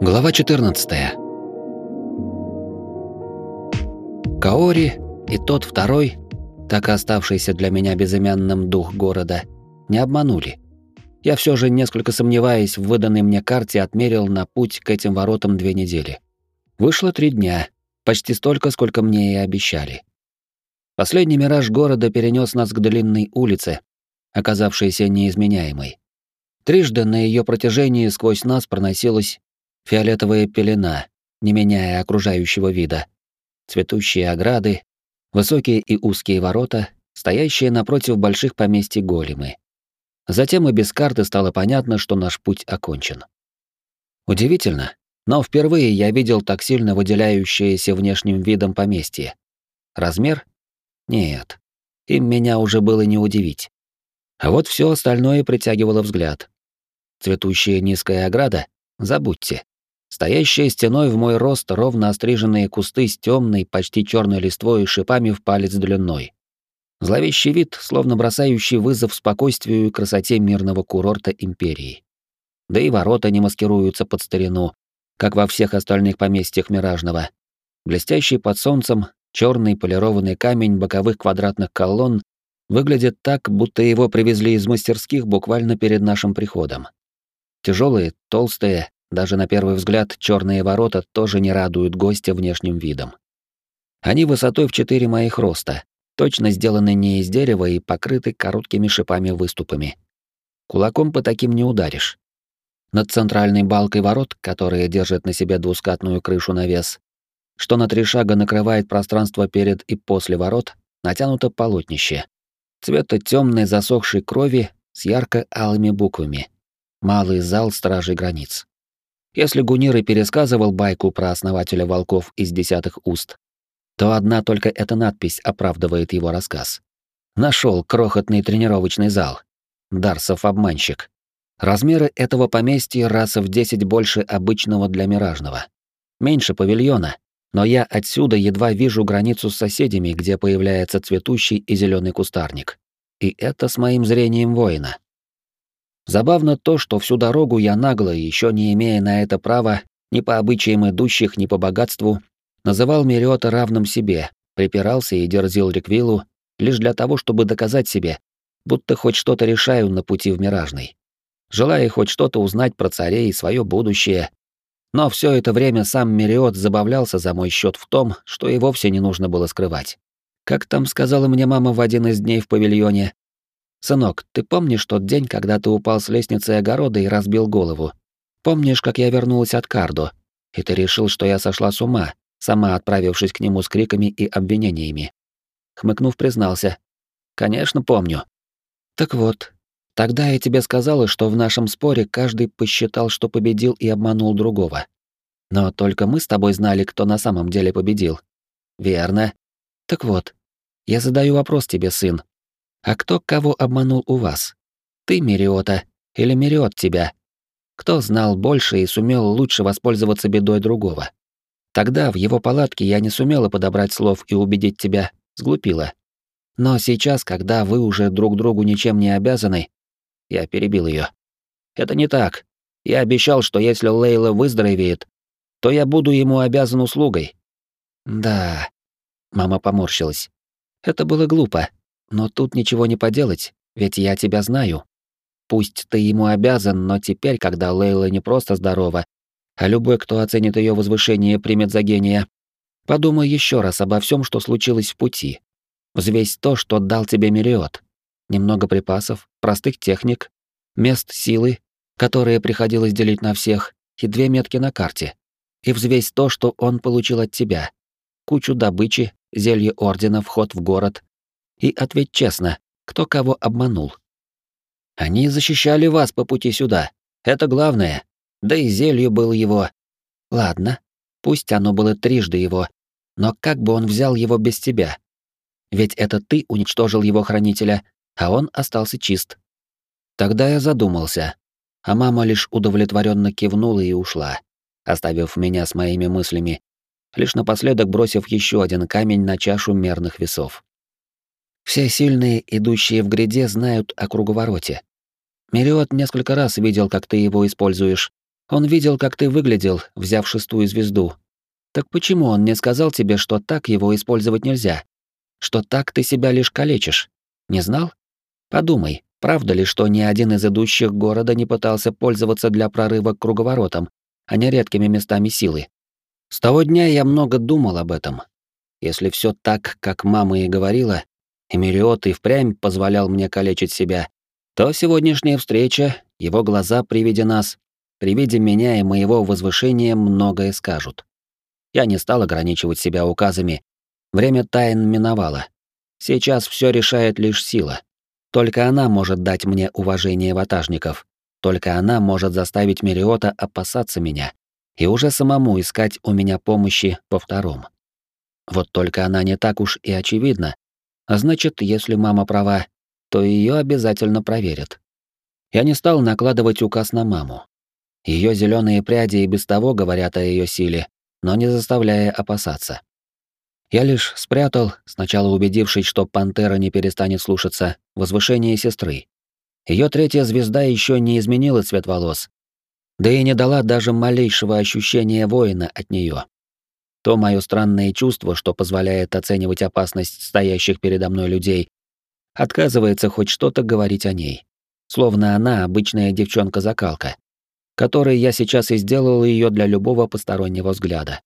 Глава 14. Каори и тот второй, так и оставшийся для меня безымянным дух города, не обманули. Я все же, несколько сомневаясь в выданной мне карте, отмерил на путь к этим воротам две недели. Вышло три дня, почти столько, сколько мне и обещали. Последний мираж города перенес нас к длинной улице, оказавшейся неизменяемой. Трижды на ее протяжении сквозь нас проносилась фиолетовая пелена, не меняя окружающего вида. Цветущие ограды, высокие и узкие ворота, стоящие напротив больших поместий големы. Затем и без карты стало понятно, что наш путь окончен. Удивительно, но впервые я видел так сильно выделяющееся внешним видом поместье. Размер? Нет. Им меня уже было не удивить. А вот все остальное притягивало взгляд. Цветущая низкая ограда? Забудьте. Стоящие стеной в мой рост ровно остриженные кусты с темной, почти черной листвой и шипами в палец длиной. Зловещий вид, словно бросающий вызов спокойствию и красоте мирного курорта империи. Да и ворота не маскируются под старину, как во всех остальных поместьях Миражного. Блестящий под солнцем черный полированный камень боковых квадратных колонн выглядит так, будто его привезли из мастерских буквально перед нашим приходом. Тяжелые, толстые, даже на первый взгляд черные ворота тоже не радуют гостя внешним видом. Они высотой в четыре моих роста, точно сделаны не из дерева и покрыты короткими шипами-выступами. Кулаком по таким не ударишь. Над центральной балкой ворот, которая держит на себе двускатную крышу навес, что на три шага накрывает пространство перед и после ворот, натянуто полотнище. Цвета темной засохшей крови с ярко-алыми буквами. Малый зал стражей границ. Если Гунир и пересказывал байку про основателя волков из десятых уст, то одна только эта надпись оправдывает его рассказ. Нашел крохотный тренировочный зал. Дарсов обманщик. Размеры этого поместья раз в десять больше обычного для миражного. Меньше павильона, но я отсюда едва вижу границу с соседями, где появляется цветущий и зеленый кустарник. И это с моим зрением воина. Забавно то, что всю дорогу я нагло, еще не имея на это права, ни по обычаям идущих, ни по богатству, называл Мериота равным себе, припирался и дерзил Реквилу лишь для того, чтобы доказать себе, будто хоть что-то решаю на пути в Миражный. Желая хоть что-то узнать про царей и свое будущее. Но все это время сам Мериот забавлялся за мой счет в том, что и вовсе не нужно было скрывать. Как там сказала мне мама в один из дней в павильоне, «Сынок, ты помнишь тот день, когда ты упал с лестницы огорода и разбил голову? Помнишь, как я вернулась от Кардо, и ты решил, что я сошла с ума, сама отправившись к нему с криками и обвинениями?» Хмыкнув, признался. «Конечно, помню». «Так вот, тогда я тебе сказала, что в нашем споре каждый посчитал, что победил и обманул другого. Но только мы с тобой знали, кто на самом деле победил. Верно. Так вот, я задаю вопрос тебе, сын, а кто кого обманул у вас? Ты, Мериота, или Мериот тебя? Кто знал больше и сумел лучше воспользоваться бедой другого? Тогда в его палатке я не сумела подобрать слов и убедить тебя, сглупила. Но сейчас, когда вы уже друг другу ничем не обязаны, я перебил ее. Это не так. Я обещал, что если Лейла выздоровеет, то я буду ему обязан услугой. Да. Мама поморщилась. Это было глупо, но тут ничего не поделать, ведь я тебя знаю. Пусть ты ему обязан, но теперь, когда Лейла не просто здорова, а любой, кто оценит ее возвышение, примет за гения, подумай еще раз обо всем, что случилось в пути. Взвесь то, что дал тебе Мериот. Немного припасов, простых техник, мест силы, которые приходилось делить на всех, и две метки на карте. И взвесь то, что он получил от тебя. Кучу добычи, зелье ордена, вход в город, и ответь честно, кто кого обманул. Они защищали вас по пути сюда. Это главное. Да и зелью был его. Ладно, пусть оно было трижды его, но как бы он взял его без тебя? Ведь это ты уничтожил его хранителя, а он остался чист. Тогда я задумался, а мама лишь удовлетворенно кивнула и ушла, оставив меня с моими мыслями, лишь напоследок бросив еще один камень на чашу мерных весов. Все сильные, идущие в гряде, знают о круговороте. Мериот несколько раз видел, как ты его используешь, Он видел, как ты выглядел, взяв шестую звезду. Так почему он не сказал тебе, что так его использовать нельзя? Что так ты себя лишь калечишь? Не знал? Подумай, правда ли, что ни один из идущих города не пытался пользоваться для прорыва к круговоротам, а не редкими местами силы? С того дня я много думал об этом. Если все так, как мама и говорила, и Мириот и впрямь позволял мне калечить себя, то сегодняшняя встреча, его глаза при виде нас, при виде меня и моего возвышения многое скажут. Я не стал ограничивать себя указами. Время тайн миновало. Сейчас все решает лишь сила. Только она может дать мне уважение ватажников. Только она может заставить Мериота опасаться меня и уже самому искать у меня помощи по второму. Вот только она не так уж и очевидна. А значит, если мама права, то ее обязательно проверят. Я не стал накладывать указ на маму. Ее зеленые пряди и без того говорят о ее силе, но не заставляя опасаться. Я лишь спрятал, сначала убедившись, что пантера не перестанет слушаться, возвышение сестры. Ее третья звезда еще не изменила цвет волос, да и не дала даже малейшего ощущения воина от нее. То мое странное чувство, что позволяет оценивать опасность стоящих передо мной людей, отказывается хоть что-то говорить о ней. Словно она обычная девчонка-закалка которой я сейчас и сделал ее для любого постороннего взгляда.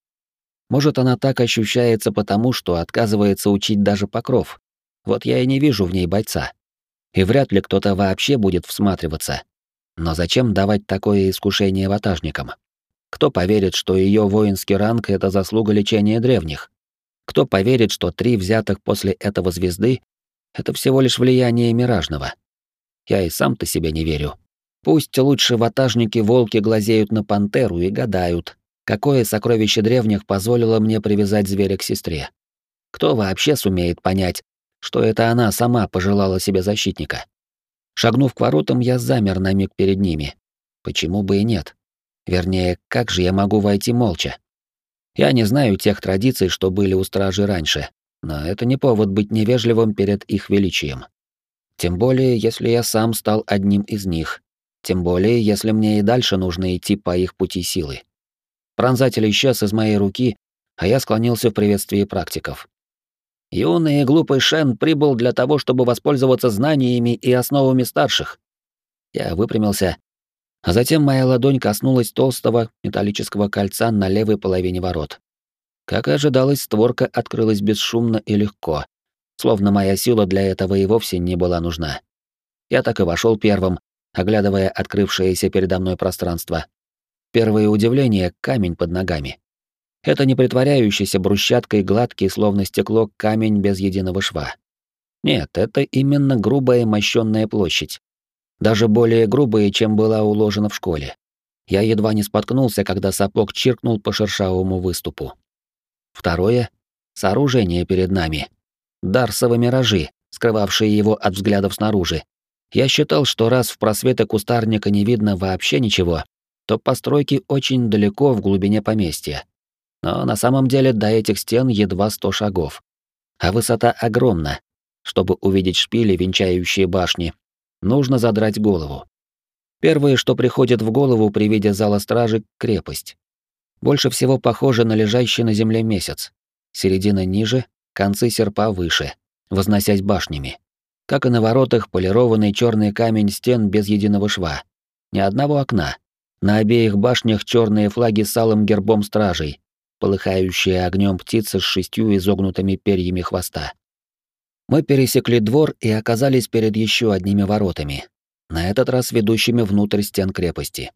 Может, она так ощущается потому, что отказывается учить даже покров. Вот я и не вижу в ней бойца. И вряд ли кто-то вообще будет всматриваться. Но зачем давать такое искушение ватажникам? Кто поверит, что ее воинский ранг — это заслуга лечения древних? Кто поверит, что три взятых после этого звезды — это всего лишь влияние миражного? Я и сам-то себе не верю. Пусть лучше ватажники-волки глазеют на пантеру и гадают, какое сокровище древних позволило мне привязать зверя к сестре. Кто вообще сумеет понять, что это она сама пожелала себе защитника? Шагнув к воротам, я замер на миг перед ними. Почему бы и нет? Вернее, как же я могу войти молча? Я не знаю тех традиций, что были у стражи раньше, но это не повод быть невежливым перед их величием. Тем более, если я сам стал одним из них, тем более, если мне и дальше нужно идти по их пути силы. Пронзатель исчез из моей руки, а я склонился в приветствии практиков. Юный и глупый Шен прибыл для того, чтобы воспользоваться знаниями и основами старших. Я выпрямился, а затем моя ладонь коснулась толстого металлического кольца на левой половине ворот. Как и ожидалось, створка открылась бесшумно и легко, словно моя сила для этого и вовсе не была нужна. Я так и вошел первым, оглядывая открывшееся передо мной пространство. Первое удивление — камень под ногами. Это не притворяющийся брусчаткой гладкий, словно стекло, камень без единого шва. Нет, это именно грубая мощённая площадь. Даже более грубая, чем была уложена в школе. Я едва не споткнулся, когда сапог чиркнул по шершавому выступу. Второе — сооружение перед нами. Дарсовы миражи, скрывавшие его от взглядов снаружи, я считал, что раз в просветы кустарника не видно вообще ничего, то постройки очень далеко в глубине поместья. Но на самом деле до этих стен едва сто шагов. А высота огромна. Чтобы увидеть шпили, венчающие башни, нужно задрать голову. Первое, что приходит в голову при виде зала стражи — крепость. Больше всего похоже на лежащий на земле месяц. Середина ниже, концы серпа выше, возносясь башнями. Как и на воротах, полированный черный камень стен без единого шва. Ни одного окна. На обеих башнях черные флаги с алым гербом стражей, полыхающие огнем птицы с шестью изогнутыми перьями хвоста. Мы пересекли двор и оказались перед еще одними воротами, на этот раз ведущими внутрь стен крепости.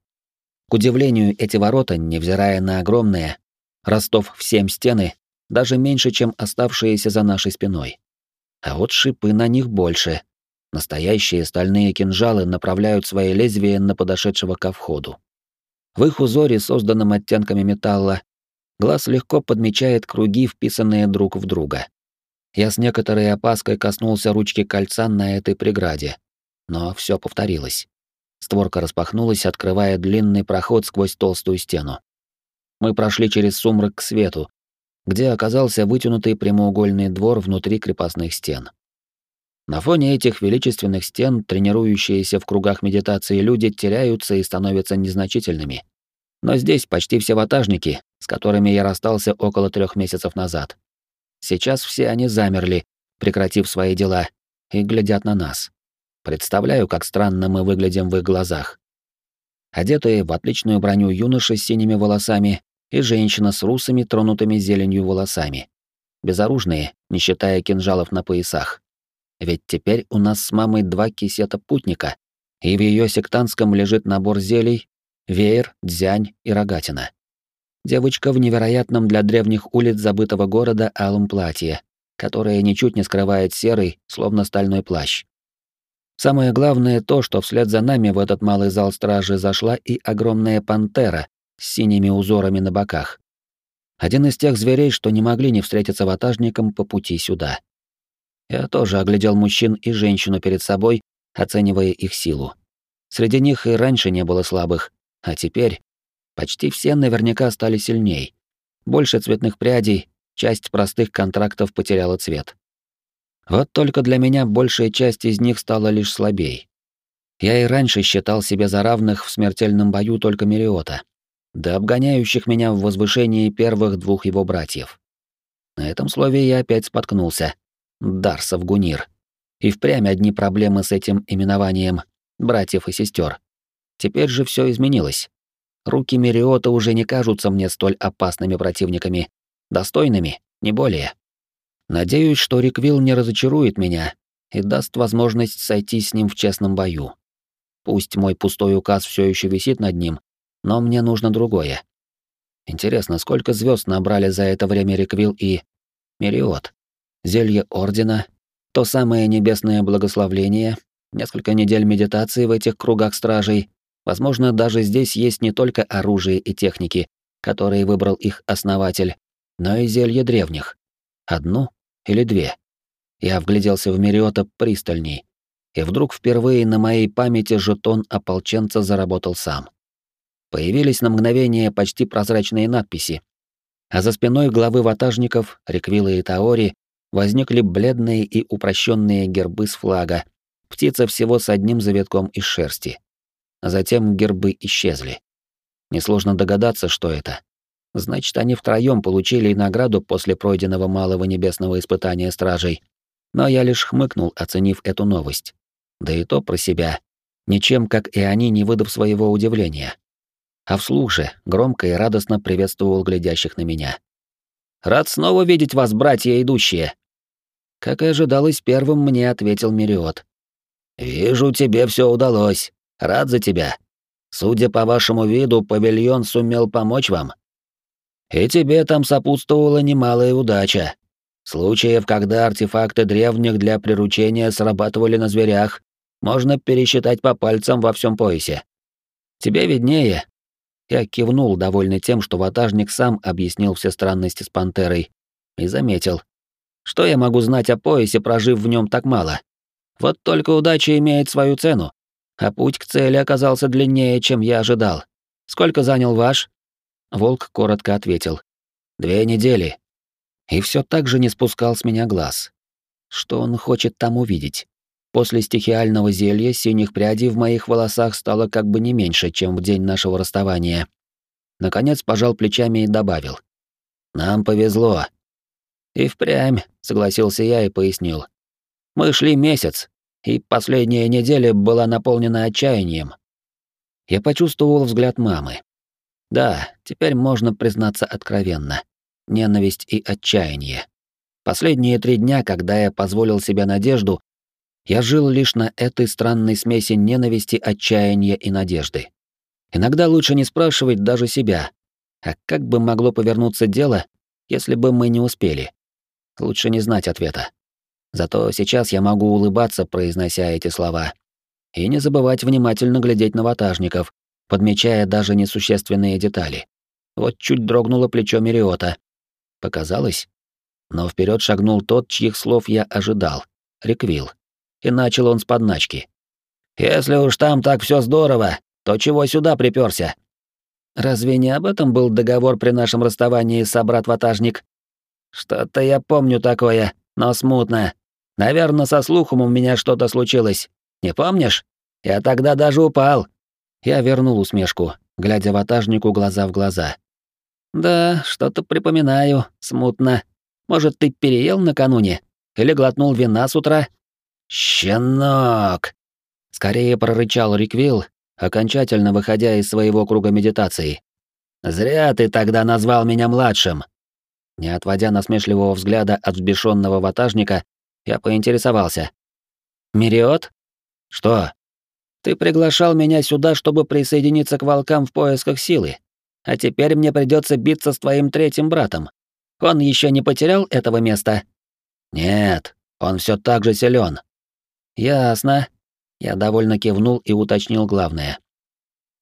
К удивлению, эти ворота, невзирая на огромные, Ростов в семь стены, даже меньше, чем оставшиеся за нашей спиной а вот шипы на них больше. Настоящие стальные кинжалы направляют свои лезвия на подошедшего ко входу. В их узоре, созданном оттенками металла, глаз легко подмечает круги, вписанные друг в друга. Я с некоторой опаской коснулся ручки кольца на этой преграде, но все повторилось. Створка распахнулась, открывая длинный проход сквозь толстую стену. Мы прошли через сумрак к свету, где оказался вытянутый прямоугольный двор внутри крепостных стен. На фоне этих величественных стен тренирующиеся в кругах медитации люди теряются и становятся незначительными. Но здесь почти все ватажники, с которыми я расстался около трех месяцев назад. Сейчас все они замерли, прекратив свои дела, и глядят на нас. Представляю, как странно мы выглядим в их глазах. Одетые в отличную броню юноши с синими волосами и женщина с русыми, тронутыми зеленью волосами. Безоружные, не считая кинжалов на поясах. Ведь теперь у нас с мамой два кисета путника, и в ее сектантском лежит набор зелий, веер, дзянь и рогатина. Девочка в невероятном для древних улиц забытого города алом платье, которое ничуть не скрывает серый, словно стальной плащ. Самое главное то, что вслед за нами в этот малый зал стражи зашла и огромная пантера с синими узорами на боках. Один из тех зверей, что не могли не встретиться ватажникам по пути сюда. Я тоже оглядел мужчин и женщину перед собой, оценивая их силу. Среди них и раньше не было слабых, а теперь почти все наверняка стали сильней. Больше цветных прядей, часть простых контрактов потеряла цвет. Вот только для меня большая часть из них стала лишь слабей. Я и раньше считал себя за равных в смертельном бою только Мериота, да обгоняющих меня в возвышении первых двух его братьев. На этом слове я опять споткнулся. Дарсов Гунир. И впрямь одни проблемы с этим именованием братьев и сестер. Теперь же все изменилось. Руки Мериота уже не кажутся мне столь опасными противниками. Достойными, не более. Надеюсь, что Риквилл не разочарует меня и даст возможность сойти с ним в честном бою. Пусть мой пустой указ все еще висит над ним, но мне нужно другое. Интересно, сколько звезд набрали за это время Риквилл и... Мериот. Зелье Ордена, то самое небесное благословление, несколько недель медитации в этих кругах стражей. Возможно, даже здесь есть не только оружие и техники, которые выбрал их основатель, но и зелье древних. Одну или две? Я вгляделся в Мериота пристальней, и вдруг впервые на моей памяти жетон ополченца заработал сам. Появились на мгновение почти прозрачные надписи, а за спиной главы ватажников, Реквила и Таори, возникли бледные и упрощенные гербы с флага, птица всего с одним завитком из шерсти. А затем гербы исчезли. Несложно догадаться, что это. Значит, они втроем получили награду после пройденного малого небесного испытания стражей. Но я лишь хмыкнул, оценив эту новость. Да и то про себя. Ничем, как и они, не выдав своего удивления. А вслух же громко и радостно приветствовал глядящих на меня. «Рад снова видеть вас, братья идущие!» Как и ожидалось, первым мне ответил Мериот. «Вижу, тебе все удалось. Рад за тебя. Судя по вашему виду, павильон сумел помочь вам. И тебе там сопутствовала немалая удача. Случаев, когда артефакты древних для приручения срабатывали на зверях, можно пересчитать по пальцам во всем поясе. Тебе виднее. Я кивнул, довольный тем, что ватажник сам объяснил все странности с пантерой, и заметил. Что я могу знать о поясе, прожив в нем так мало? Вот только удача имеет свою цену, а путь к цели оказался длиннее, чем я ожидал. Сколько занял ваш? Волк коротко ответил. «Две недели». И все так же не спускал с меня глаз. Что он хочет там увидеть? После стихиального зелья синих прядей в моих волосах стало как бы не меньше, чем в день нашего расставания. Наконец пожал плечами и добавил. «Нам повезло». «И впрямь», — согласился я и пояснил. «Мы шли месяц, и последняя неделя была наполнена отчаянием». Я почувствовал взгляд мамы. Да, теперь можно признаться откровенно. Ненависть и отчаяние. Последние три дня, когда я позволил себе надежду, я жил лишь на этой странной смеси ненависти, отчаяния и надежды. Иногда лучше не спрашивать даже себя, а как бы могло повернуться дело, если бы мы не успели. Лучше не знать ответа. Зато сейчас я могу улыбаться, произнося эти слова, и не забывать внимательно глядеть на ватажников, подмечая даже несущественные детали. Вот чуть дрогнуло плечо Мериота. Показалось? Но вперед шагнул тот, чьих слов я ожидал. Реквил. И начал он с подначки. «Если уж там так все здорово, то чего сюда приперся? Разве не об этом был договор при нашем расставании, собрат-ватажник? Что-то я помню такое, но смутно. Наверное, со слухом у меня что-то случилось. Не помнишь? Я тогда даже упал. Я вернул усмешку, глядя ватажнику глаза в глаза. «Да, что-то припоминаю, смутно. Может, ты переел накануне? Или глотнул вина с утра?» «Щенок!» Скорее прорычал Риквилл, окончательно выходя из своего круга медитации. «Зря ты тогда назвал меня младшим!» Не отводя насмешливого взгляда от взбешенного ватажника, я поинтересовался. «Мириот?» «Что?» «Ты приглашал меня сюда, чтобы присоединиться к волкам в поисках силы. А теперь мне придется биться с твоим третьим братом. Он еще не потерял этого места?» «Нет, он все так же силен. «Ясно». Я довольно кивнул и уточнил главное.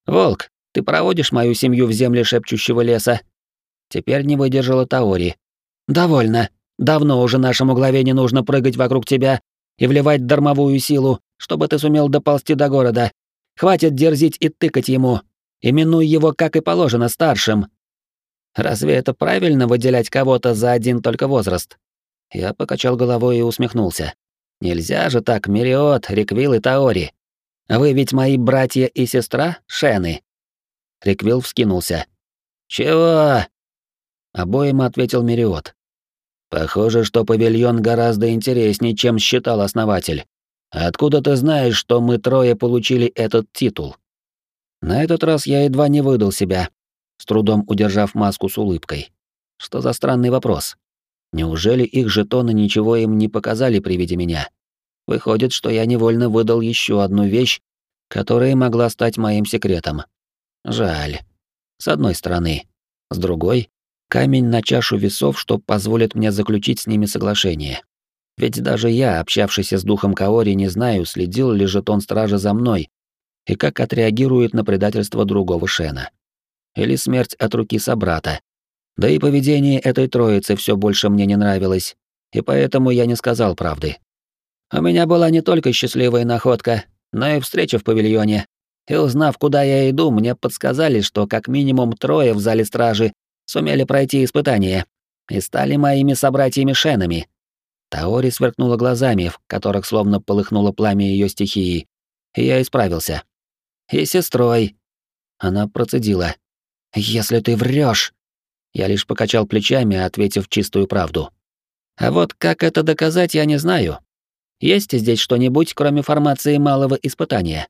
«Волк, ты проводишь мою семью в земле шепчущего леса?» Теперь не выдержала Таори. «Довольно. Давно уже нашему главе не нужно прыгать вокруг тебя и вливать дармовую силу, чтобы ты сумел доползти до города. Хватит дерзить и тыкать ему. Именуй его, как и положено, старшим. Разве это правильно выделять кого-то за один только возраст? Я покачал головой и усмехнулся. Нельзя же так, Мириот, Риквил и Таори. Вы ведь мои братья и сестра, Шены. Риквил вскинулся. Чего? Обоим ответил Мириот. Похоже, что павильон гораздо интереснее, чем считал основатель. Откуда ты знаешь, что мы трое получили этот титул? На этот раз я едва не выдал себя, с трудом удержав маску с улыбкой. Что за странный вопрос? Неужели их жетоны ничего им не показали при виде меня? Выходит, что я невольно выдал еще одну вещь, которая могла стать моим секретом. Жаль. С одной стороны. С другой, камень на чашу весов, что позволит мне заключить с ними соглашение. Ведь даже я, общавшийся с духом Каори, не знаю, следил ли жетон стража за мной и как отреагирует на предательство другого Шена. Или смерть от руки собрата. Да и поведение этой троицы все больше мне не нравилось, и поэтому я не сказал правды. У меня была не только счастливая находка, но и встреча в павильоне. И узнав, куда я иду, мне подсказали, что как минимум трое в зале стражи сумели пройти испытание и стали моими собратьями-шенами. Таори сверкнула глазами, в которых словно полыхнуло пламя ее стихии, и я исправился. «И сестрой». Она процедила. «Если ты врешь. Я лишь покачал плечами, ответив чистую правду. «А вот как это доказать, я не знаю. Есть здесь что-нибудь, кроме формации малого испытания?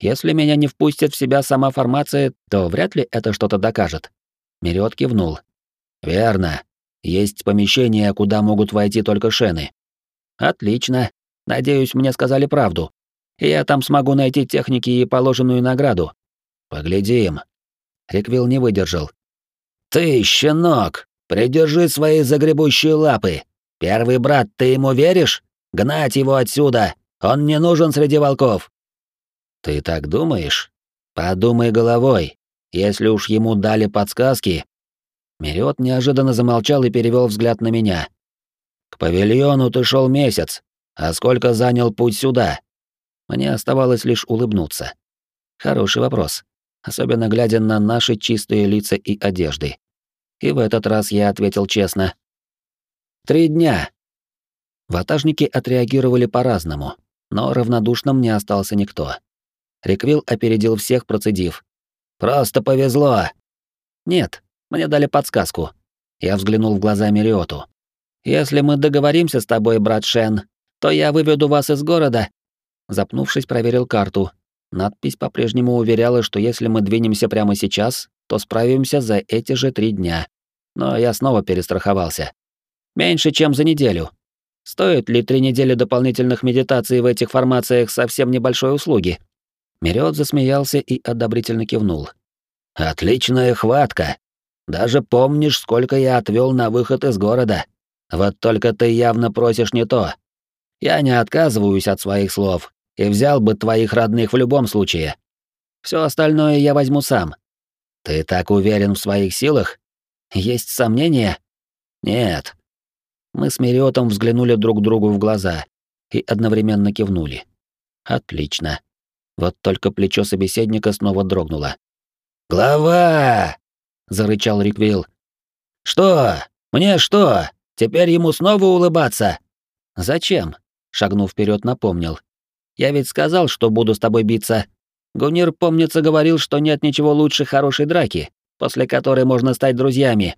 Если меня не впустит в себя сама формация, то вряд ли это что-то докажет. Мерет кивнул. «Верно. Есть помещение, куда могут войти только шены». «Отлично. Надеюсь, мне сказали правду. Я там смогу найти техники и положенную награду». «Поглядим». Риквилл не выдержал. «Ты, щенок, придержи свои загребущие лапы. Первый брат, ты ему веришь? Гнать его отсюда! Он не нужен среди волков!» «Ты так думаешь? Подумай головой. Если уж ему дали подсказки, Мерет неожиданно замолчал и перевел взгляд на меня. К павильону ты шел месяц, а сколько занял путь сюда? Мне оставалось лишь улыбнуться. Хороший вопрос, особенно глядя на наши чистые лица и одежды. И в этот раз я ответил честно. Три дня. Ватажники отреагировали по-разному, но равнодушным не остался никто. Риквилл опередил всех, процедив. «Просто повезло!» «Нет, мне дали подсказку». Я взглянул в глаза Мириоту. «Если мы договоримся с тобой, брат Шен, то я выведу вас из города». Запнувшись, проверил карту. Надпись по-прежнему уверяла, что если мы двинемся прямо сейчас, то справимся за эти же три дня. Но я снова перестраховался. Меньше, чем за неделю. Стоит ли три недели дополнительных медитаций в этих формациях совсем небольшой услуги? Мерёд засмеялся и одобрительно кивнул. «Отличная хватка. Даже помнишь, сколько я отвёл на выход из города. Вот только ты явно просишь не то. Я не отказываюсь от своих слов и взял бы твоих родных в любом случае. Всё остальное я возьму сам. Ты так уверен в своих силах? Есть сомнения? Нет. Мы с Мериотом взглянули друг другу в глаза и одновременно кивнули. Отлично. Вот только плечо собеседника снова дрогнуло. «Глава!» — зарычал Риквилл. «Что? Мне что? Теперь ему снова улыбаться?» «Зачем?» — шагнув вперед, напомнил. «Я ведь сказал, что буду с тобой биться. Гунир, помнится, говорил, что нет ничего лучше хорошей драки, после которой можно стать друзьями.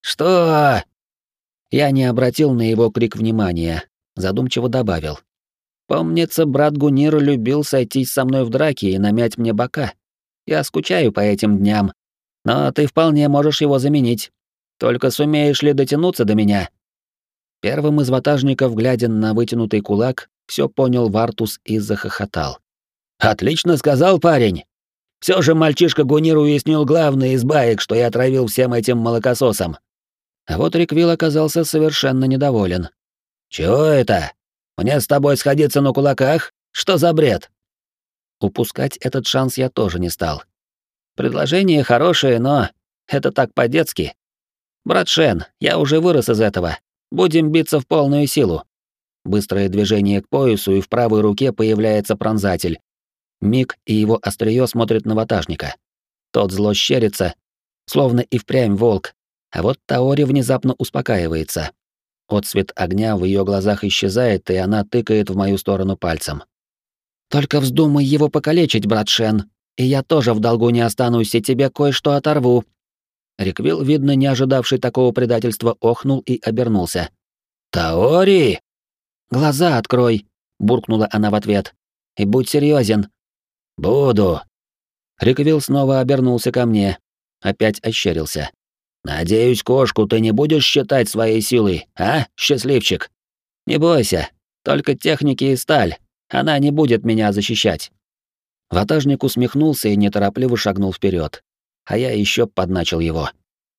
Что? Я не обратил на его крик внимания, задумчиво добавил. Помнится, брат Гунир любил сойтись со мной в драке и намять мне бока. Я скучаю по этим дням, но ты вполне можешь его заменить. Только сумеешь ли дотянуться до меня? Первым из ватажников, глядя на вытянутый кулак, все понял Вартус и захохотал. Отлично сказал парень. Все же мальчишка Гунир уяснил главное из баек, что я отравил всем этим молокососом. А вот Риквил оказался совершенно недоволен. Чего это? Мне с тобой сходиться на кулаках? Что за бред? Упускать этот шанс я тоже не стал. Предложение хорошее, но это так по-детски. Брат Шен, я уже вырос из этого. Будем биться в полную силу. Быстрое движение к поясу, и в правой руке появляется пронзатель, Миг и его острие смотрит на ватажника. Тот зло щерится, словно и впрямь волк, а вот Таори внезапно успокаивается. Отцвет огня в ее глазах исчезает, и она тыкает в мою сторону пальцем. «Только вздумай его покалечить, брат Шен, и я тоже в долгу не останусь, и тебе кое-что оторву». Риквил, видно, не ожидавший такого предательства, охнул и обернулся. «Таори!» «Глаза открой!» — буркнула она в ответ. «И будь серьезен, «Буду». Риквилл снова обернулся ко мне, опять ощерился. «Надеюсь, кошку ты не будешь считать своей силой, а, счастливчик? Не бойся, только техники и сталь, она не будет меня защищать». Ватажник усмехнулся и неторопливо шагнул вперед, а я еще подначил его.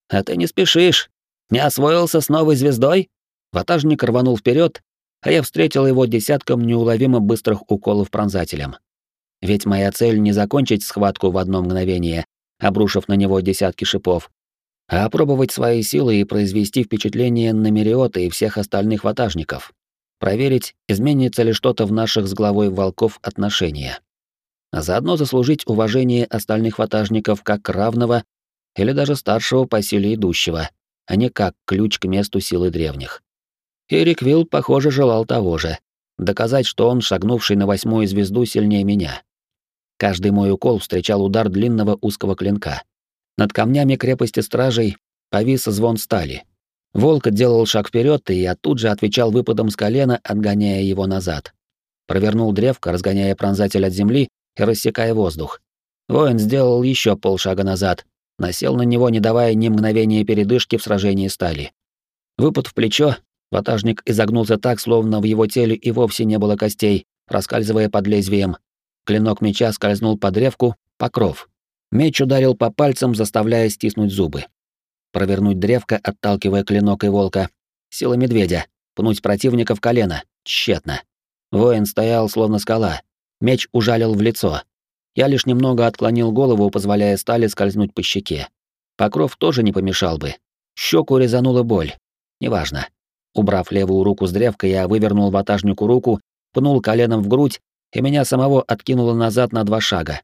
«А ты не спешишь? Не освоился с новой звездой?» Ватажник рванул вперед, а я встретил его десятком неуловимо быстрых уколов пронзателем. Ведь моя цель не закончить схватку в одно мгновение, обрушив на него десятки шипов, а опробовать свои силы и произвести впечатление на Мериота и всех остальных ватажников. Проверить, изменится ли что-то в наших с главой волков отношения. А заодно заслужить уважение остальных ватажников как равного или даже старшего по силе идущего, а не как ключ к месту силы древних. Эрик Вилл, похоже, желал того же — доказать, что он, шагнувший на восьмую звезду, сильнее меня. Каждый мой укол встречал удар длинного узкого клинка. Над камнями крепости стражей повис звон стали. Волк делал шаг вперед, и я тут же отвечал выпадом с колена, отгоняя его назад. Провернул древко, разгоняя пронзатель от земли и рассекая воздух. Воин сделал еще полшага назад, насел на него, не давая ни мгновения передышки в сражении стали. Выпад в плечо, ватажник изогнулся так, словно в его теле и вовсе не было костей, проскальзывая под лезвием, Клинок меча скользнул по древку, покров. Меч ударил по пальцам, заставляя стиснуть зубы. Провернуть древко, отталкивая клинок и волка. Сила медведя. Пнуть противника в колено. Тщетно. Воин стоял, словно скала. Меч ужалил в лицо. Я лишь немного отклонил голову, позволяя стали скользнуть по щеке. Покров тоже не помешал бы. Щеку резанула боль. Неважно. Убрав левую руку с древка, я вывернул ватажнику руку, пнул коленом в грудь и меня самого откинуло назад на два шага.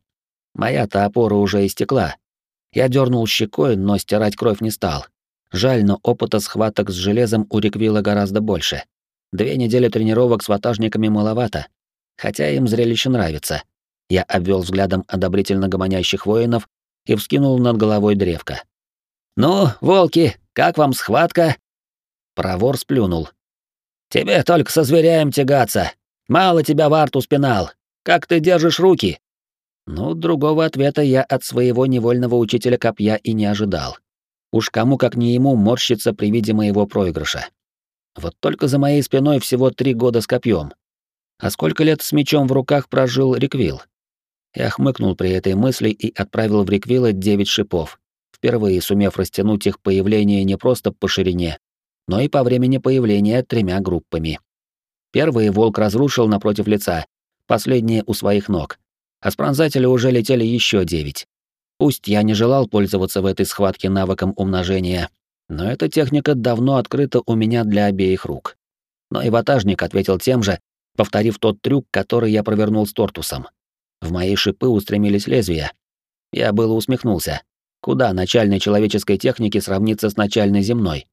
Моя-то опора уже истекла. Я дернул щекой, но стирать кровь не стал. Жаль, но опыта схваток с железом у Риквила гораздо больше. Две недели тренировок с ватажниками маловато, хотя им зрелище нравится. Я обвел взглядом одобрительно гомонящих воинов и вскинул над головой древко. «Ну, волки, как вам схватка?» Провор сплюнул. «Тебе только со зверяем тягаться. Мало тебя в арту спинал. Как ты держишь руки?» Ну, другого ответа я от своего невольного учителя копья и не ожидал. Уж кому как не ему морщится при виде моего проигрыша. Вот только за моей спиной всего три года с копьем. А сколько лет с мечом в руках прожил Риквил? Я хмыкнул при этой мысли и отправил в Риквила девять шипов, впервые сумев растянуть их появление не просто по ширине, но и по времени появления тремя группами. Первый волк разрушил напротив лица, последние у своих ног. А с пронзателя уже летели еще девять. Пусть я не желал пользоваться в этой схватке навыком умножения, но эта техника давно открыта у меня для обеих рук. Но и ватажник ответил тем же, повторив тот трюк, который я провернул с Тортусом. В мои шипы устремились лезвия. Я было усмехнулся. Куда начальной человеческой техники сравнится с начальной земной?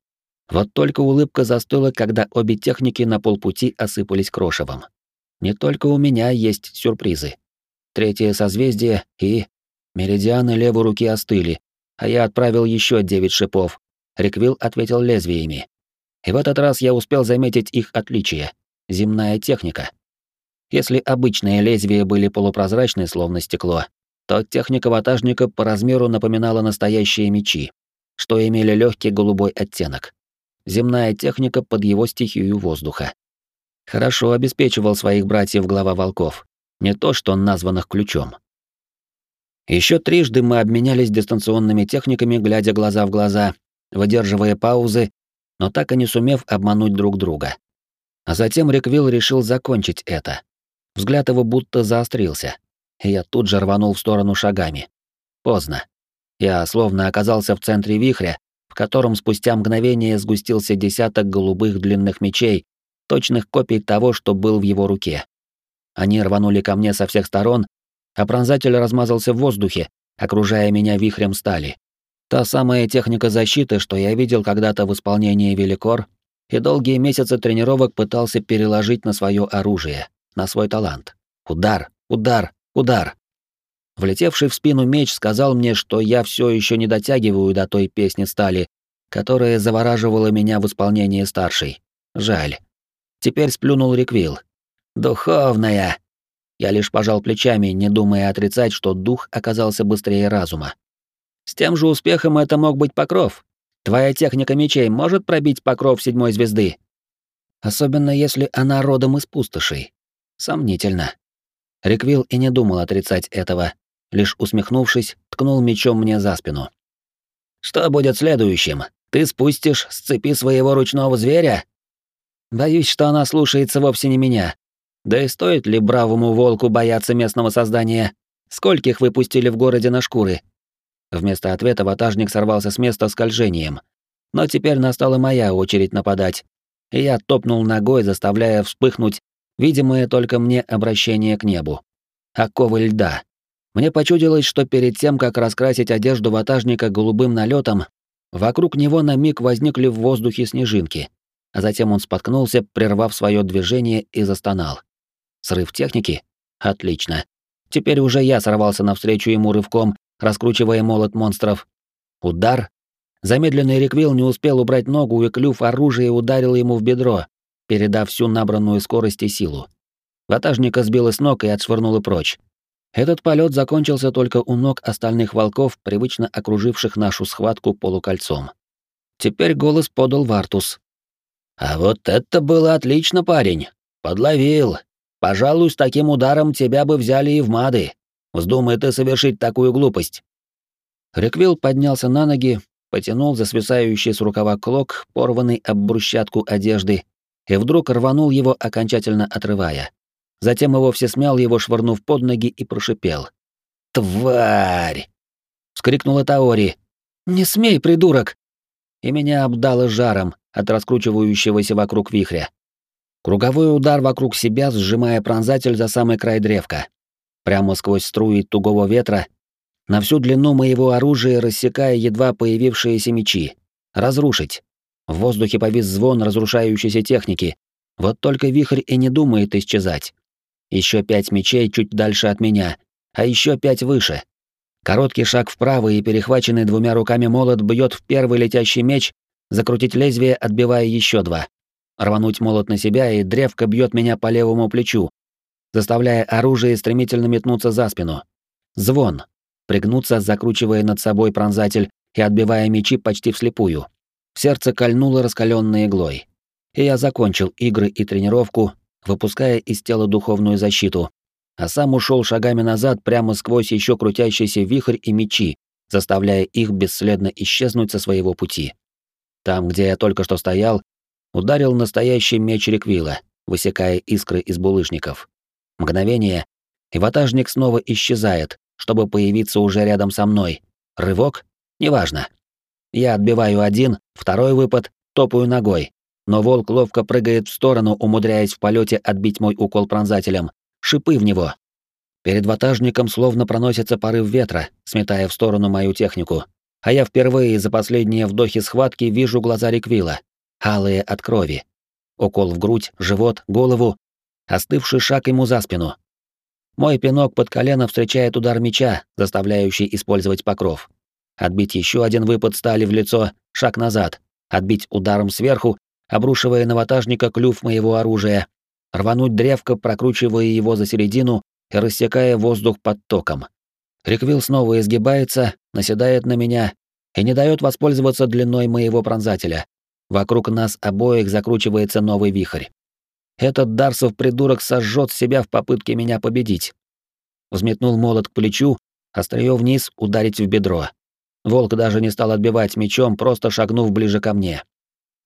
Вот только улыбка застыла, когда обе техники на полпути осыпались крошевом. Не только у меня есть сюрпризы. Третье созвездие и... Меридианы левой руки остыли, а я отправил еще девять шипов. Реквил ответил лезвиями. И в этот раз я успел заметить их отличие. Земная техника. Если обычные лезвия были полупрозрачны, словно стекло, то техника ватажника по размеру напоминала настоящие мечи, что имели легкий голубой оттенок. Земная техника под его стихию воздуха. Хорошо обеспечивал своих братьев глава волков, не то что названных ключом. Еще трижды мы обменялись дистанционными техниками, глядя глаза в глаза, выдерживая паузы, но так и не сумев обмануть друг друга. А затем Риквилл решил закончить это. Взгляд его будто заострился, и я тут же рванул в сторону шагами. Поздно. Я словно оказался в центре вихря, в котором спустя мгновение сгустился десяток голубых длинных мечей, точных копий того, что был в его руке. Они рванули ко мне со всех сторон, а пронзатель размазался в воздухе, окружая меня вихрем стали. Та самая техника защиты, что я видел когда-то в исполнении Великор, и долгие месяцы тренировок пытался переложить на свое оружие, на свой талант. Удар, удар, удар. Влетевший в спину меч сказал мне, что я все еще не дотягиваю до той песни стали, которая завораживала меня в исполнении старшей. Жаль. Теперь сплюнул Реквил. «Духовная!» Я лишь пожал плечами, не думая отрицать, что дух оказался быстрее разума. С тем же успехом это мог быть покров. Твоя техника мечей может пробить покров седьмой звезды? Особенно если она родом из пустошей. Сомнительно. Реквил и не думал отрицать этого, лишь усмехнувшись, ткнул мечом мне за спину. «Что будет следующим? Ты спустишь с цепи своего ручного зверя?» «Боюсь, что она слушается вовсе не меня. Да и стоит ли бравому волку бояться местного создания? Скольких вы пустили в городе на шкуры?» Вместо ответа ватажник сорвался с места скольжением. Но теперь настала моя очередь нападать. И я топнул ногой, заставляя вспыхнуть видимое только мне обращение к небу. Оковы льда. Мне почудилось, что перед тем, как раскрасить одежду ватажника голубым налетом, вокруг него на миг возникли в воздухе снежинки, а затем он споткнулся, прервав свое движение и застонал. Срыв техники? Отлично. Теперь уже я сорвался навстречу ему рывком, раскручивая молот монстров. Удар. Замедленный реквил не успел убрать ногу, и клюв оружия ударил ему в бедро, передав всю набранную скорость и силу. Ватажника сбило с ног и отшвырнуло прочь. Этот полет закончился только у ног остальных волков, привычно окруживших нашу схватку полукольцом. Теперь голос подал Вартус. «А вот это было отлично, парень! Подловил! Пожалуй, с таким ударом тебя бы взяли и в мады. Вздумай ты совершить такую глупость!» Реквил поднялся на ноги, потянул за свисающий с рукава клок, порванный об брусчатку одежды, и вдруг рванул его, окончательно отрывая. Затем и вовсе смял его, швырнув под ноги и прошипел. «Тварь!» — вскрикнула Таори. «Не смей, придурок!» И меня обдало жаром от раскручивающегося вокруг вихря. Круговой удар вокруг себя, сжимая пронзатель за самый край древка. Прямо сквозь струи тугого ветра, на всю длину моего оружия рассекая едва появившиеся мечи. Разрушить. В воздухе повис звон разрушающейся техники. Вот только вихрь и не думает исчезать. Еще пять мечей чуть дальше от меня, а еще пять выше. Короткий шаг вправо и перехваченный двумя руками молот бьет в первый летящий меч, закрутить лезвие, отбивая еще два. Рвануть молот на себя, и древко бьет меня по левому плечу, заставляя оружие стремительно метнуться за спину. Звон. Пригнуться, закручивая над собой пронзатель и отбивая мечи почти вслепую. Сердце кольнуло раскаленной иглой. И я закончил игры и тренировку, выпуская из тела духовную защиту, а сам ушел шагами назад прямо сквозь еще крутящийся вихрь и мечи, заставляя их бесследно исчезнуть со своего пути. Там, где я только что стоял, ударил настоящий меч Реквила, высекая искры из булыжников. Мгновение, и ватажник снова исчезает, чтобы появиться уже рядом со мной. Рывок? Неважно. Я отбиваю один, второй выпад, топаю ногой. Но волк ловко прыгает в сторону, умудряясь в полете отбить мой укол пронзателем. Шипы в него. Перед ватажником словно проносится порыв ветра, сметая в сторону мою технику. А я впервые за последние вдохи схватки вижу глаза Риквила, алые от крови. Укол в грудь, живот, голову. Остывший шаг ему за спину. Мой пинок под колено встречает удар меча, заставляющий использовать покров. Отбить еще один выпад стали в лицо, шаг назад. Отбить ударом сверху, обрушивая на ватажника клюв моего оружия. Рвануть древко, прокручивая его за середину и рассекая воздух под током. Риквил снова изгибается, наседает на меня и не дает воспользоваться длиной моего пронзателя. Вокруг нас обоих закручивается новый вихрь. Этот Дарсов придурок сожжет себя в попытке меня победить. Взметнул молот к плечу, острие вниз ударить в бедро. Волк даже не стал отбивать мечом, просто шагнув ближе ко мне.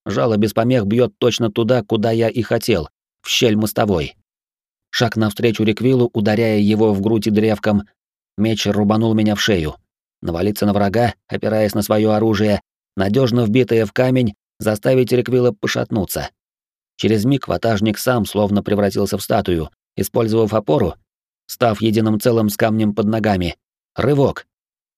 Жало без помех бьет точно туда, куда я и хотел, в щель мостовой. Шаг навстречу Реквилу, ударяя его в грудь и древком. Меч рубанул меня в шею. Навалиться на врага, опираясь на свое оружие, надежно вбитое в камень, заставить Реквила пошатнуться. Через миг ватажник сам словно превратился в статую, использовав опору, став единым целым с камнем под ногами. Рывок.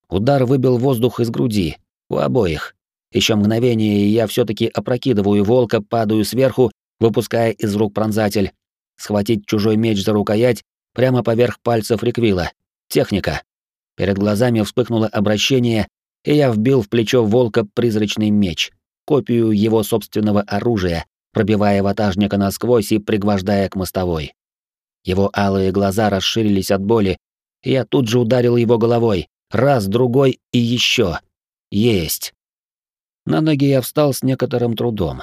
Удар выбил воздух из груди. У обоих. Еще мгновение, и я все таки опрокидываю волка, падаю сверху, выпуская из рук пронзатель. Схватить чужой меч за рукоять прямо поверх пальцев Риквила. Техника. Перед глазами вспыхнуло обращение, и я вбил в плечо волка призрачный меч, копию его собственного оружия, пробивая ватажника насквозь и пригвождая к мостовой. Его алые глаза расширились от боли, и я тут же ударил его головой. Раз, другой и еще. Есть. На ноги я встал с некоторым трудом.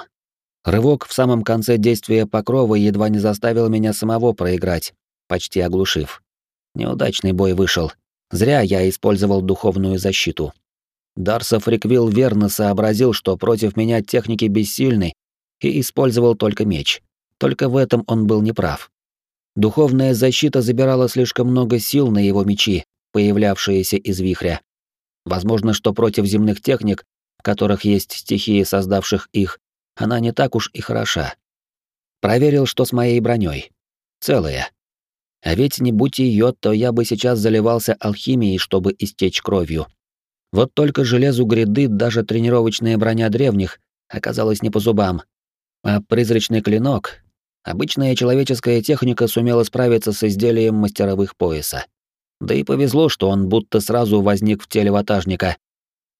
Рывок в самом конце действия покрова едва не заставил меня самого проиграть, почти оглушив. Неудачный бой вышел. Зря я использовал духовную защиту. Дарсов Риквилл верно сообразил, что против меня техники бессильны, и использовал только меч. Только в этом он был неправ. Духовная защита забирала слишком много сил на его мечи, появлявшиеся из вихря. Возможно, что против земных техник, в которых есть стихии, создавших их, она не так уж и хороша. Проверил, что с моей броней. Целая. А ведь не будь ее, то я бы сейчас заливался алхимией, чтобы истечь кровью. Вот только железу гряды даже тренировочная броня древних оказалась не по зубам, а призрачный клинок, обычная человеческая техника сумела справиться с изделием мастеровых пояса. Да и повезло, что он будто сразу возник в теле ватажника.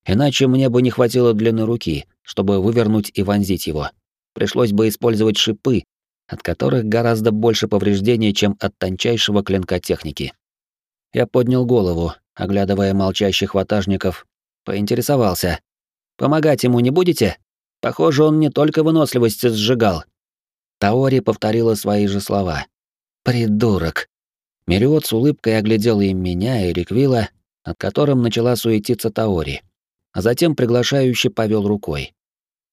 Иначе мне бы не хватило длины руки, чтобы вывернуть и вонзить его. Пришлось бы использовать шипы, от которых гораздо больше повреждений, чем от тончайшего клинка техники. Я поднял голову, оглядывая молчащих ватажников, поинтересовался. «Помогать ему не будете?» Похоже, он не только выносливость сжигал. Таори повторила свои же слова. «Придурок!» Мериот с улыбкой оглядел и меня, и Риквила, над которым начала суетиться Таори, а затем приглашающе повел рукой.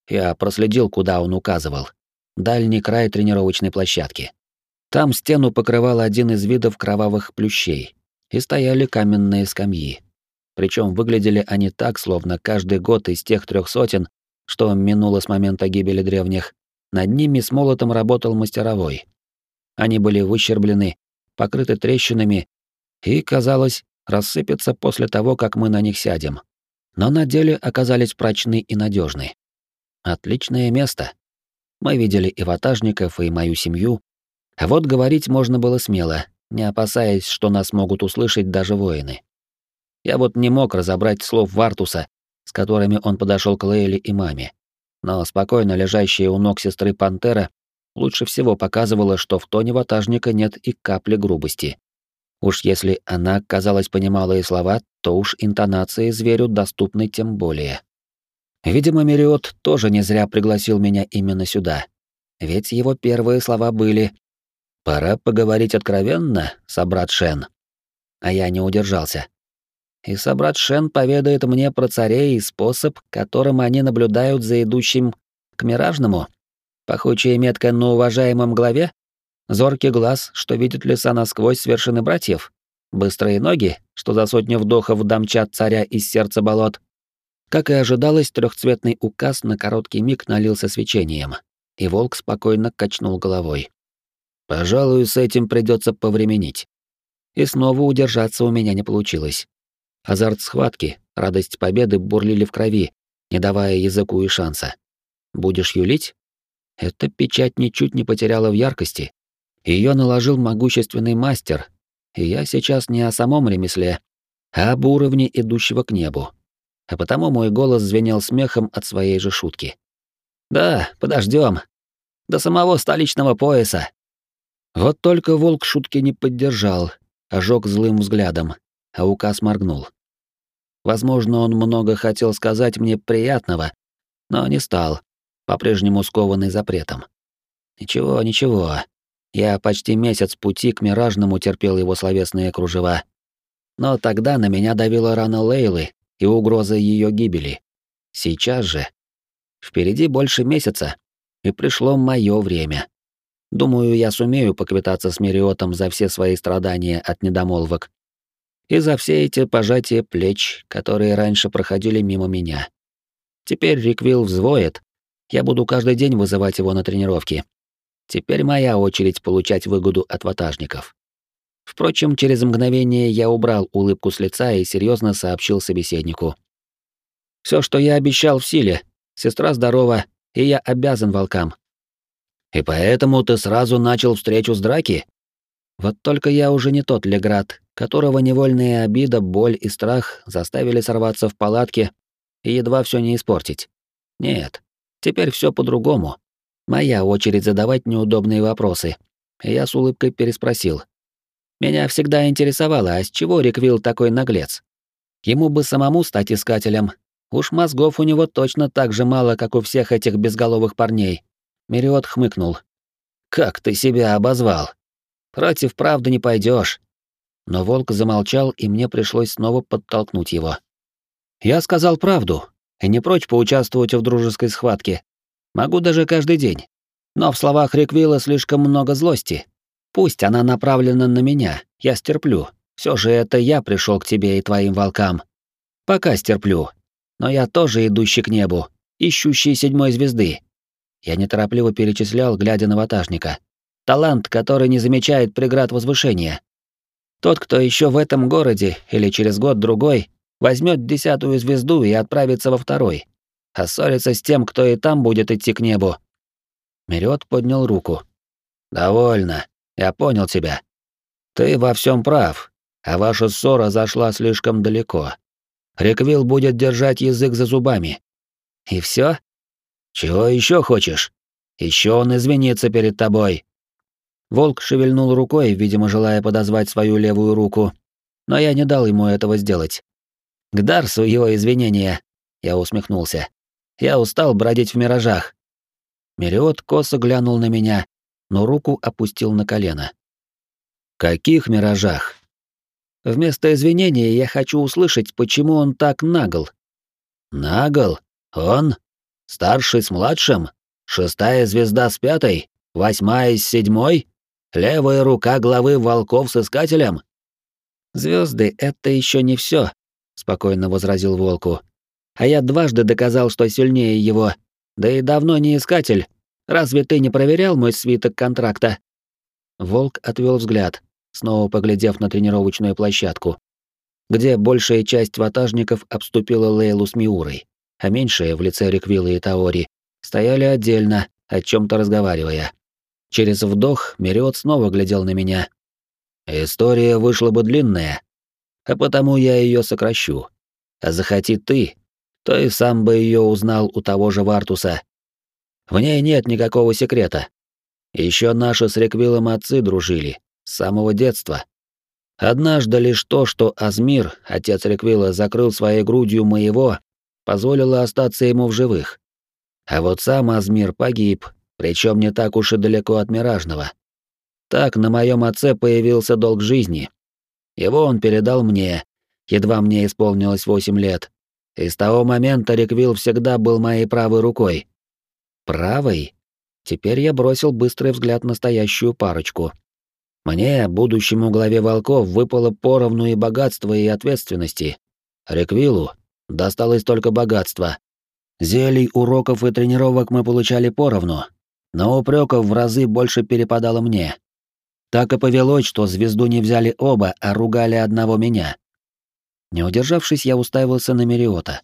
Я проследил, куда он указывал. Дальний край тренировочной площадки. Там стену покрывал один из видов кровавых плющей, и стояли каменные скамьи. Причем выглядели они так, словно каждый год из тех трех сотен что минуло с момента гибели древних, над ними с молотом работал мастеровой. Они были выщерблены, покрыты трещинами и, казалось, рассыпятся после того, как мы на них сядем. Но на деле оказались прочны и надежны. Отличное место. Мы видели и ватажников, и мою семью. А вот говорить можно было смело, не опасаясь, что нас могут услышать даже воины. Я вот не мог разобрать слов Вартуса, с которыми он подошел к Лейли и маме. Но спокойно лежащая у ног сестры пантера лучше всего показывала, что в тоне ватажника нет и капли грубости. Уж если она, казалось, понимала и слова, то уж интонации зверю доступны тем более. Видимо, Мериот тоже не зря пригласил меня именно сюда. Ведь его первые слова были «Пора поговорить откровенно, собрат Шен». А я не удержался и собрат Шен поведает мне про царей и способ, которым они наблюдают за идущим к миражному. Пахучая метка на уважаемом главе? Зоркий глаз, что видит леса насквозь с братьев? Быстрые ноги, что за сотню вдохов домчат царя из сердца болот? Как и ожидалось, трехцветный указ на короткий миг налился свечением, и волк спокойно качнул головой. «Пожалуй, с этим придется повременить». И снова удержаться у меня не получилось. Азарт схватки, радость победы бурлили в крови, не давая языку и шанса. Будешь юлить? Эта печать ничуть не потеряла в яркости. Ее наложил могущественный мастер, и я сейчас не о самом ремесле, а об уровне идущего к небу. А потому мой голос звенел смехом от своей же шутки. «Да, подождем. До самого столичного пояса». Вот только волк шутки не поддержал, ожег злым взглядом, а указ моргнул. Возможно, он много хотел сказать мне приятного, но не стал, по-прежнему скованный запретом. Ничего, ничего. Я почти месяц пути к Миражному терпел его словесные кружева. Но тогда на меня давила рана Лейлы и угроза ее гибели. Сейчас же. Впереди больше месяца, и пришло мое время. Думаю, я сумею поквитаться с Мериотом за все свои страдания от недомолвок. И за все эти пожатия плеч, которые раньше проходили мимо меня. Теперь Риквилл взвоет, я буду каждый день вызывать его на тренировки, Теперь моя очередь получать выгоду от ватажников. Впрочем, через мгновение я убрал улыбку с лица и серьезно сообщил собеседнику. Все, что я обещал в силе. Сестра здорова, и я обязан волкам. И поэтому ты сразу начал встречу с драки? Вот только я уже не тот Леград, которого невольная обида, боль и страх заставили сорваться в палатке и едва все не испортить. Нет, теперь все по-другому. Моя очередь задавать неудобные вопросы. Я с улыбкой переспросил. Меня всегда интересовало, а с чего Риквилл такой наглец? Ему бы самому стать искателем. Уж мозгов у него точно так же мало, как у всех этих безголовых парней. Мериот хмыкнул. «Как ты себя обозвал? Против правды не пойдешь. Но волк замолчал, и мне пришлось снова подтолкнуть его. Я сказал правду, и не прочь поучаствовать в дружеской схватке, Могу даже каждый день. Но в словах Риквилла слишком много злости. Пусть она направлена на меня, я стерплю. Все же это я пришел к тебе и твоим волкам. Пока стерплю. Но я тоже идущий к небу, ищущий седьмой звезды. Я неторопливо перечислял, глядя на ватажника. Талант, который не замечает преград возвышения. Тот, кто еще в этом городе или через год-другой возьмет десятую звезду и отправится во второй, а ссориться с тем, кто и там будет идти к небу. Мерет поднял руку. Довольно. Я понял тебя. Ты во всем прав, а ваша ссора зашла слишком далеко. Реквил будет держать язык за зубами. И все? Чего еще хочешь? Еще он извинится перед тобой. Волк шевельнул рукой, видимо, желая подозвать свою левую руку, но я не дал ему этого сделать. К Дарсу его извинения, я усмехнулся. Я устал бродить в миражах. Мериот косо глянул на меня, но руку опустил на колено. Каких миражах? Вместо извинения я хочу услышать, почему он так нагл. Нагл? Он? Старший с младшим? Шестая звезда с пятой? Восьмая с седьмой? Левая рука главы волков с искателем? Звезды это еще не все, спокойно возразил волку. А я дважды доказал, что сильнее его. Да и давно не искатель. Разве ты не проверял мой свиток контракта?» Волк отвел взгляд, снова поглядев на тренировочную площадку, где большая часть ватажников обступила Лейлу с Миурой, а меньшая в лице Риквилла и Таори стояли отдельно, о чем то разговаривая. Через вдох Мериот снова глядел на меня. «История вышла бы длинная, а потому я ее сокращу. А захоти ты, то и сам бы ее узнал у того же Вартуса. В ней нет никакого секрета. Еще наши с Реквилом отцы дружили, с самого детства. Однажды лишь то, что Азмир, отец Реквила, закрыл своей грудью моего, позволило остаться ему в живых. А вот сам Азмир погиб, причем не так уж и далеко от Миражного. Так на моем отце появился долг жизни. Его он передал мне, едва мне исполнилось восемь лет, и с того момента Риквилл всегда был моей правой рукой. Правой? Теперь я бросил быстрый взгляд на стоящую парочку. Мне, будущему главе волков, выпало поровну и богатства, и ответственности. Риквиллу досталось только богатство. Зелий, уроков и тренировок мы получали поровну, но упреков в разы больше перепадало мне. Так и повелось, что звезду не взяли оба, а ругали одного меня. Не удержавшись, я уставился на Мериота.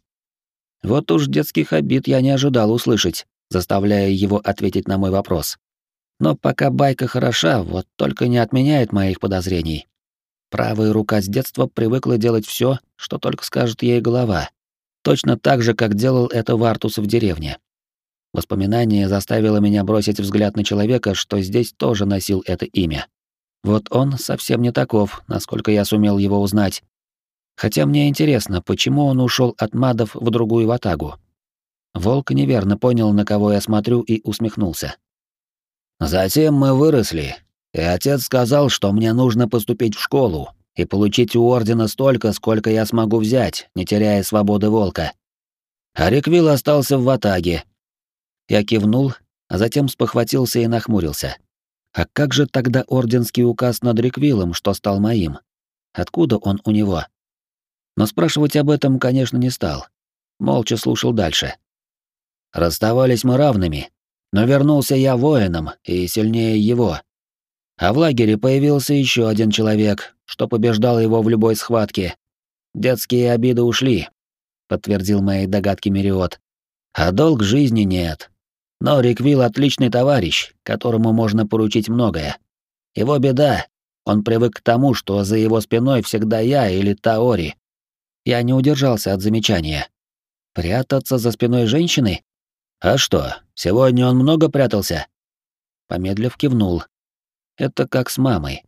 Вот уж детских обид я не ожидал услышать, заставляя его ответить на мой вопрос. Но пока байка хороша, вот только не отменяет моих подозрений. Правая рука с детства привыкла делать все, что только скажет ей голова. Точно так же, как делал это Вартус в деревне. Воспоминание заставило меня бросить взгляд на человека, что здесь тоже носил это имя. Вот он совсем не таков, насколько я сумел его узнать. Хотя мне интересно, почему он ушел от мадов в другую ватагу. Волк неверно понял, на кого я смотрю, и усмехнулся. Затем мы выросли, и отец сказал, что мне нужно поступить в школу и получить у ордена столько, сколько я смогу взять, не теряя свободы волка. А Риквилл остался в ватаге. Я кивнул, а затем спохватился и нахмурился. А как же тогда орденский указ над Риквиллом, что стал моим? Откуда он у него? Но спрашивать об этом, конечно, не стал. Молча слушал дальше. Расставались мы равными, но вернулся я воином и сильнее его. А в лагере появился еще один человек, что побеждал его в любой схватке. Детские обиды ушли, подтвердил мои догадки Мериот. А долг жизни нет. Но Риквил отличный товарищ, которому можно поручить многое. Его беда, он привык к тому, что за его спиной всегда я или Таори. Я не удержался от замечания. Прятаться за спиной женщины? А что, сегодня он много прятался? Помедлив кивнул. Это как с мамой.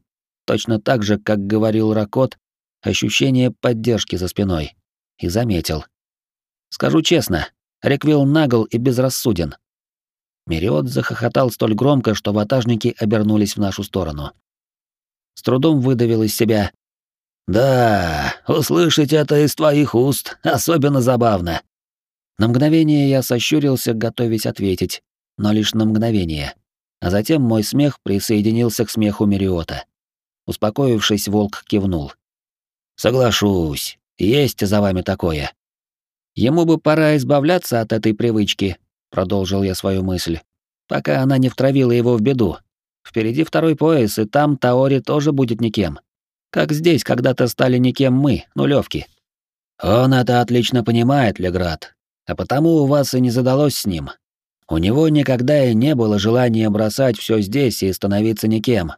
Точно так же, как говорил Ракот, ощущение поддержки за спиной. И заметил. Скажу честно, Реквил нагл и безрассуден. Мериот захохотал столь громко, что ватажники обернулись в нашу сторону. С трудом выдавил из себя. «Да, услышать это из твоих уст особенно забавно». На мгновение я сощурился, готовясь ответить, но лишь на мгновение. А затем мой смех присоединился к смеху Мериота. Успокоившись, волк кивнул. «Соглашусь, есть за вами такое». «Ему бы пора избавляться от этой привычки», — продолжил я свою мысль, «пока она не втравила его в беду. Впереди второй пояс, и там Таори тоже будет никем. Как здесь когда-то стали никем мы, нулевки». «Он это отлично понимает, Леград, а потому у вас и не задалось с ним. У него никогда и не было желания бросать все здесь и становиться никем.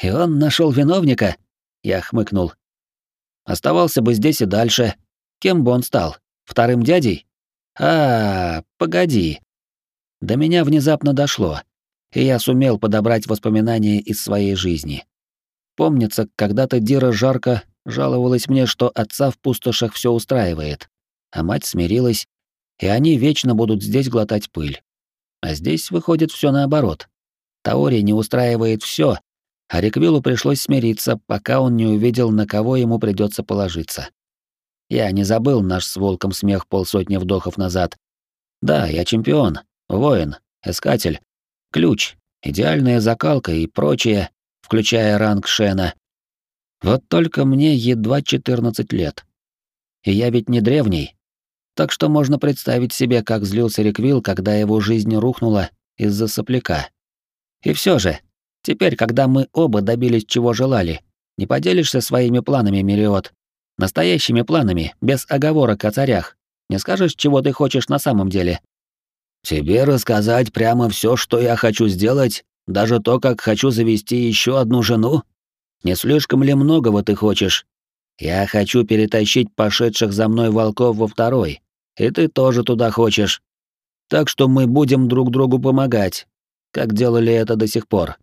И он нашел виновника? Я хмыкнул. Оставался бы здесь и дальше. Кем бы он стал? Вторым дядей? А, погоди. До меня внезапно дошло, и я сумел подобрать воспоминания из своей жизни. Помнится, когда-то Дира жарко жаловалась мне, что отца в пустошах все устраивает, а мать смирилась и они вечно будут здесь глотать пыль. А здесь выходит все наоборот. Таори не устраивает все, а Риквилу пришлось смириться, пока он не увидел, на кого ему придется положиться. Я не забыл наш с волком смех полсотни вдохов назад. Да, я чемпион, воин, искатель, ключ, идеальная закалка и прочее, включая ранг Шена. Вот только мне едва 14 лет. И я ведь не древний, так что можно представить себе, как злился Риквилл, когда его жизнь рухнула из-за сопляка. И все же, теперь, когда мы оба добились чего желали, не поделишься своими планами, Мириот? Настоящими планами, без оговорок о царях. Не скажешь, чего ты хочешь на самом деле? Тебе рассказать прямо все, что я хочу сделать, даже то, как хочу завести еще одну жену? Не слишком ли многого ты хочешь? Я хочу перетащить пошедших за мной волков во второй, и ты тоже туда хочешь. Так что мы будем друг другу помогать, как делали это до сих пор.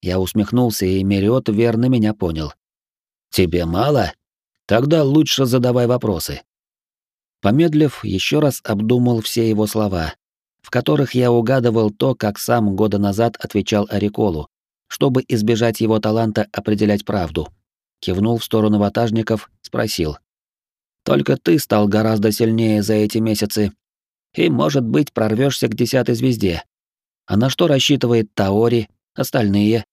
Я усмехнулся, и Мериот верно меня понял. Тебе мало? Тогда лучше задавай вопросы. Помедлив, еще раз обдумал все его слова, в которых я угадывал то, как сам года назад отвечал Ариколу, чтобы избежать его таланта определять правду. Кивнул в сторону ватажников, спросил. Только ты стал гораздо сильнее за эти месяцы. И, может быть, прорвешься к десятой звезде. А на что рассчитывает Таори, остальные?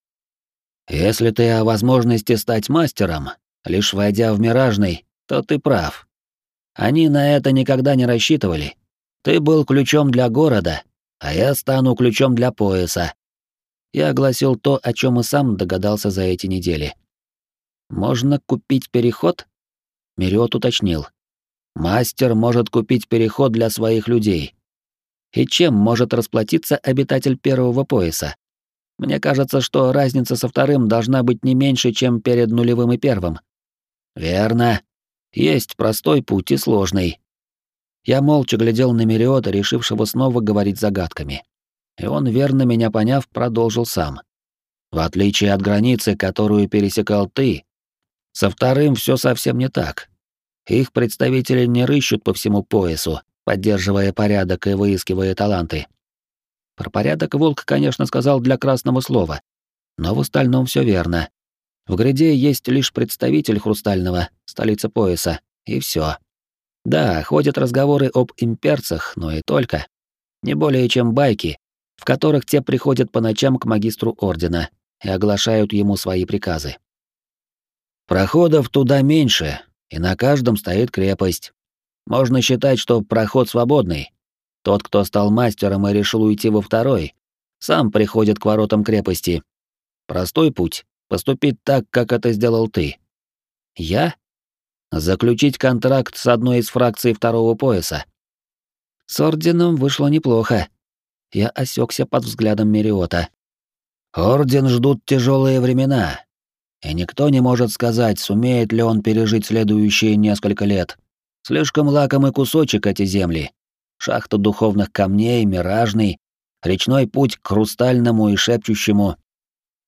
Если ты о возможности стать мастером, лишь войдя в Миражный, то ты прав. Они на это никогда не рассчитывали. Ты был ключом для города, а я стану ключом для пояса. Я огласил то, о чем и сам догадался за эти недели. Можно купить переход? Мериот уточнил. «Мастер может купить переход для своих людей. И чем может расплатиться обитатель первого пояса? Мне кажется, что разница со вторым должна быть не меньше, чем перед нулевым и первым. Верно. Есть простой путь и сложный. Я молча глядел на Мериота, решившего снова говорить загадками. И он, верно меня поняв, продолжил сам. В отличие от границы, которую пересекал ты, со вторым все совсем не так. Их представители не рыщут по всему поясу, поддерживая порядок и выискивая таланты. Про порядок Волк, конечно, сказал для красного слова, но в остальном все верно. В гряде есть лишь представитель Хрустального, столица пояса, и все. Да, ходят разговоры об имперцах, но и только. Не более чем байки, в которых те приходят по ночам к магистру ордена и оглашают ему свои приказы. Проходов туда меньше, и на каждом стоит крепость. Можно считать, что проход свободный, тот, кто стал мастером и решил уйти во второй, сам приходит к воротам крепости. Простой путь — поступить так, как это сделал ты. Я? Заключить контракт с одной из фракций второго пояса. С орденом вышло неплохо. Я осекся под взглядом Мериота. Орден ждут тяжелые времена, и никто не может сказать, сумеет ли он пережить следующие несколько лет. Слишком лакомый кусочек эти земли шахта духовных камней, миражный, речной путь к хрустальному и шепчущему.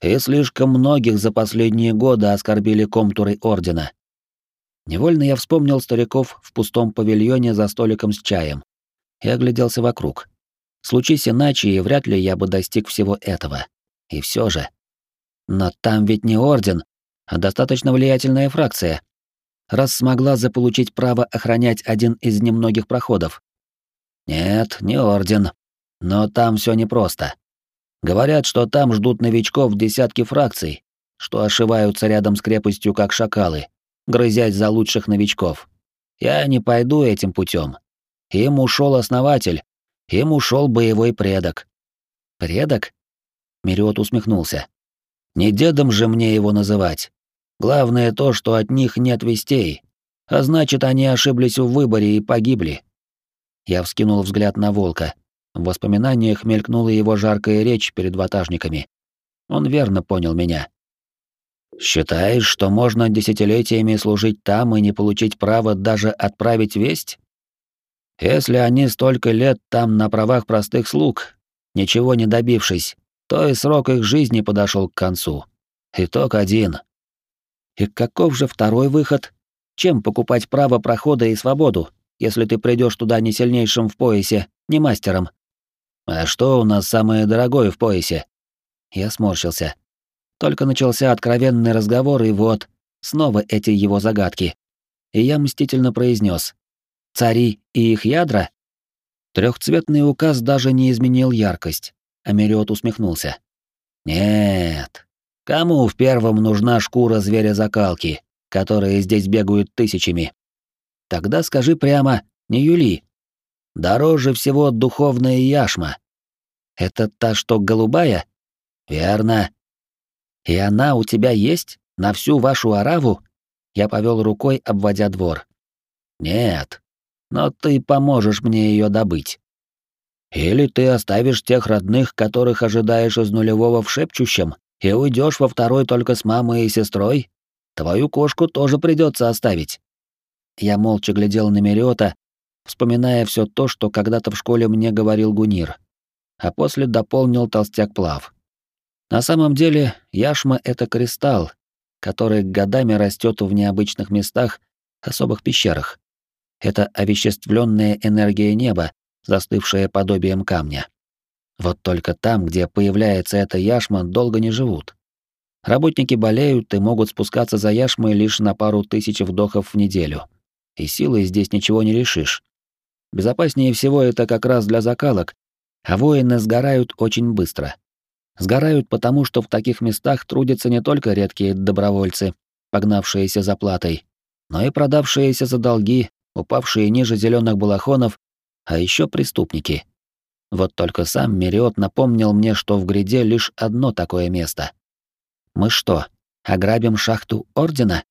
И слишком многих за последние годы оскорбили комтуры Ордена. Невольно я вспомнил стариков в пустом павильоне за столиком с чаем и огляделся вокруг. Случись иначе, и вряд ли я бы достиг всего этого. И все же. Но там ведь не Орден, а достаточно влиятельная фракция. Раз смогла заполучить право охранять один из немногих проходов, нет, не орден. Но там все непросто. Говорят, что там ждут новичков десятки фракций, что ошиваются рядом с крепостью как шакалы, грызясь за лучших новичков. Я не пойду этим путем. Им ушел основатель, им ушел боевой предок. Предок? Мириот усмехнулся. Не дедом же мне его называть. Главное то, что от них нет вестей, а значит, они ошиблись в выборе и погибли. Я вскинул взгляд на волка. В воспоминаниях мелькнула его жаркая речь перед ватажниками. Он верно понял меня. «Считаешь, что можно десятилетиями служить там и не получить права даже отправить весть? Если они столько лет там на правах простых слуг, ничего не добившись, то и срок их жизни подошел к концу. Итог один. И каков же второй выход? Чем покупать право прохода и свободу? если ты придешь туда не сильнейшим в поясе, не мастером. А что у нас самое дорогое в поясе? Я сморщился. Только начался откровенный разговор, и вот, снова эти его загадки. И я мстительно произнес: Цари и их ядра? Трехцветный указ даже не изменил яркость. Америот усмехнулся. Нет. Кому в первом нужна шкура зверя закалки, которые здесь бегают тысячами? Тогда скажи прямо, не Юли. Дороже всего духовная яшма. Это та, что голубая? Верно. И она у тебя есть? На всю вашу ораву? Я повел рукой, обводя двор. Нет. Но ты поможешь мне ее добыть. Или ты оставишь тех родных, которых ожидаешь из нулевого в шепчущем, и уйдешь во второй только с мамой и сестрой? Твою кошку тоже придется оставить. Я молча глядел на Мериота, вспоминая все то, что когда-то в школе мне говорил Гунир, а после дополнил толстяк Плав. На самом деле, яшма — это кристалл, который годами растет в необычных местах, особых пещерах. Это овеществленная энергия неба, застывшая подобием камня. Вот только там, где появляется эта яшма, долго не живут. Работники болеют и могут спускаться за яшмой лишь на пару тысяч вдохов в неделю и силой здесь ничего не решишь. Безопаснее всего это как раз для закалок, а воины сгорают очень быстро. Сгорают потому, что в таких местах трудятся не только редкие добровольцы, погнавшиеся за платой, но и продавшиеся за долги, упавшие ниже зеленых балахонов, а еще преступники. Вот только сам Мериот напомнил мне, что в гряде лишь одно такое место. Мы что, ограбим шахту Ордена?